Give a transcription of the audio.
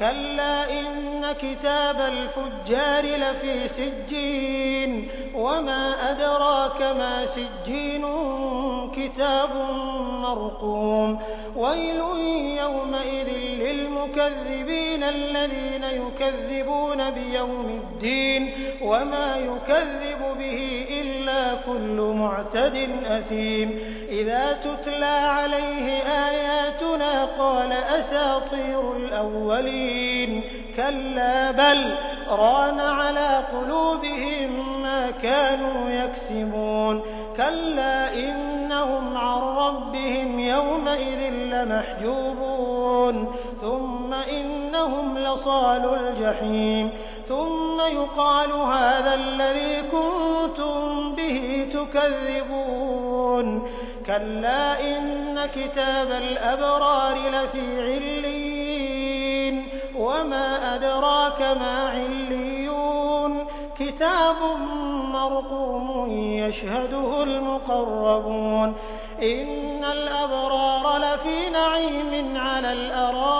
كلا إن كتاب الفجار لفي سجين وما أدراك ما سجين كتاب مرقوم ويل يومئذ للمكذبين الذين يكذبون بيوم الدين وما يكذب به إلا كل معتد أثيم. إذا تتلى عليه آياتنا قال أساطير الأولين. كلا بل ران على قلوبهم ما كانوا يكسبون. كلا إنهم عن ربهم يومئذ لمحجوبون. ثم إنهم لصال الجحيم ثم يقال هذا الذي كنتم به تكذبون كلا إن كتاب الأبرار لفي علين وما أدراك ما عليون كتاب مرقوم يشهده المقربون إن الأبرار لفي نعيم على الأرائك